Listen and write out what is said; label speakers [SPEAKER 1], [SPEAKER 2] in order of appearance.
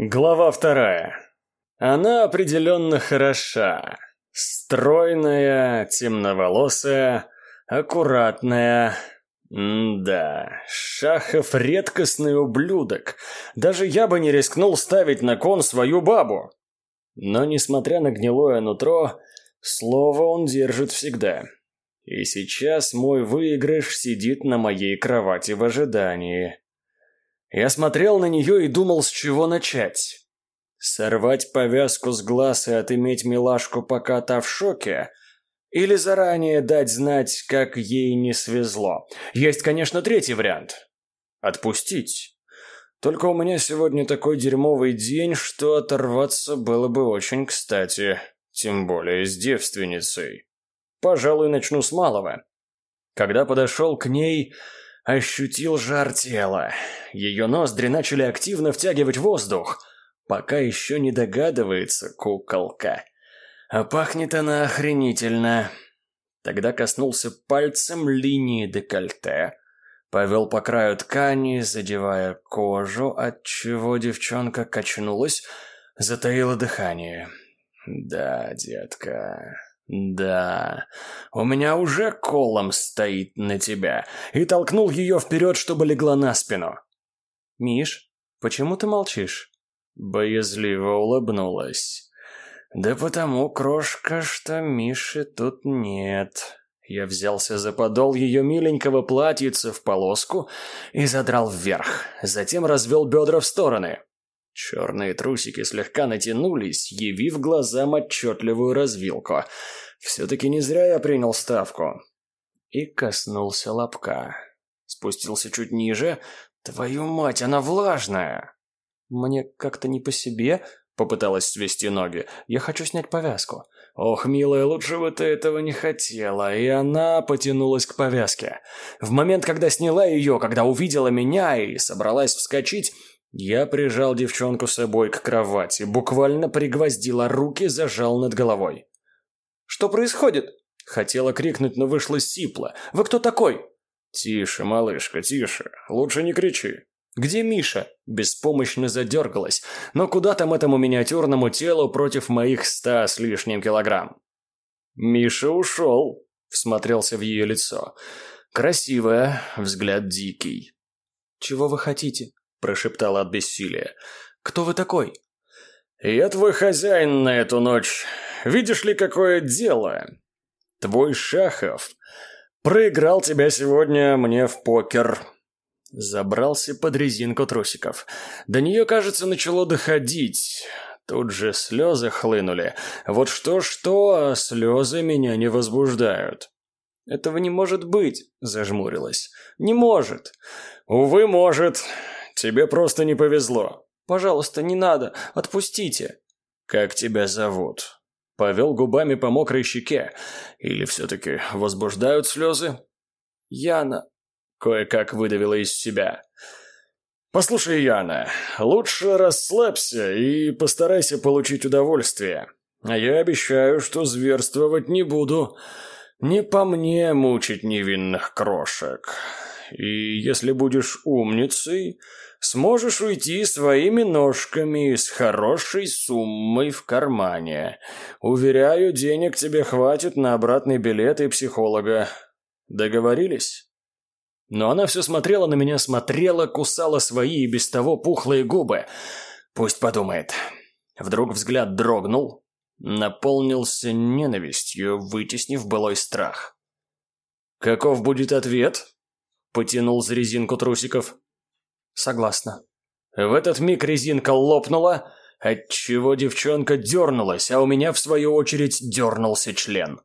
[SPEAKER 1] Глава вторая. Она определенно хороша. Стройная, темноволосая, аккуратная. М да, Шахов редкостный ублюдок. Даже я бы не рискнул ставить на кон свою бабу. Но, несмотря на гнилое нутро, слово он держит всегда. И сейчас мой выигрыш сидит на моей кровати в ожидании. Я смотрел на нее и думал, с чего начать. Сорвать повязку с глаз и отыметь милашку, пока та в шоке? Или заранее дать знать, как ей не свезло? Есть, конечно, третий вариант. Отпустить. Только у меня сегодня такой дерьмовый день, что оторваться было бы очень кстати. Тем более с девственницей. Пожалуй, начну с малого. Когда подошел к ней, ощутил жар тела. Ее ноздри начали активно втягивать воздух. Пока еще не догадывается куколка. А пахнет она охренительно. Тогда коснулся пальцем линии декольте. Повел по краю ткани, задевая кожу, отчего девчонка качнулась, затаила дыхание. «Да, детка, «Да, у меня уже колом стоит на тебя», и толкнул ее вперед, чтобы легла на спину. «Миш, почему ты молчишь?» Боязливо улыбнулась. «Да потому, крошка, что Миши тут нет». Я взялся за подол ее миленького платьица в полоску и задрал вверх, затем развел бедра в стороны. Черные трусики слегка натянулись, явив глазам отчетливую развилку. Все-таки не зря я принял ставку. И коснулся лобка. Спустился чуть ниже. Твою мать, она влажная! Мне как-то не по себе, попыталась свести ноги. Я хочу снять повязку. Ох, милая, лучше бы ты этого не хотела. И она потянулась к повязке. В момент, когда сняла ее, когда увидела меня и собралась вскочить, я прижал девчонку с собой к кровати, буквально пригвоздила руки, зажал над головой. «Что происходит?» Хотела крикнуть, но вышло сипло. «Вы кто такой?» «Тише, малышка, тише. Лучше не кричи». «Где Миша?» Беспомощно задергалась. «Но куда там этому миниатюрному телу против моих ста с лишним килограмм?» «Миша ушел», — всмотрелся в ее лицо. «Красивая, взгляд дикий». «Чего вы хотите?» – прошептала от бессилия. «Кто вы такой?» «Я твой хозяин на эту ночь. Видишь ли, какое дело? Твой Шахов проиграл тебя сегодня мне в покер». Забрался под резинку трусиков. До нее, кажется, начало доходить. Тут же слезы хлынули. Вот что-что, а слезы меня не возбуждают. «Этого не может быть», – зажмурилась. «Не может». «Увы, может. Тебе просто не повезло. Пожалуйста, не надо. Отпустите. Как тебя зовут? Повел губами по мокрой щеке. Или все-таки возбуждают слезы? Яна. Кое-как выдавила из себя. Послушай, Яна, лучше расслабься и постарайся получить удовольствие. А я обещаю, что зверствовать не буду. Не по мне мучить невинных крошек. И если будешь умницей, сможешь уйти своими ножками с хорошей суммой в кармане. Уверяю, денег тебе хватит на обратный билет и психолога. Договорились?» Но она все смотрела на меня, смотрела, кусала свои и без того пухлые губы. Пусть подумает. Вдруг взгляд дрогнул, наполнился ненавистью, вытеснив былой страх. «Каков будет ответ?» Потянул за резинку трусиков. Согласна. В этот миг резинка лопнула, отчего девчонка дернулась, а у меня, в свою очередь, дернулся член.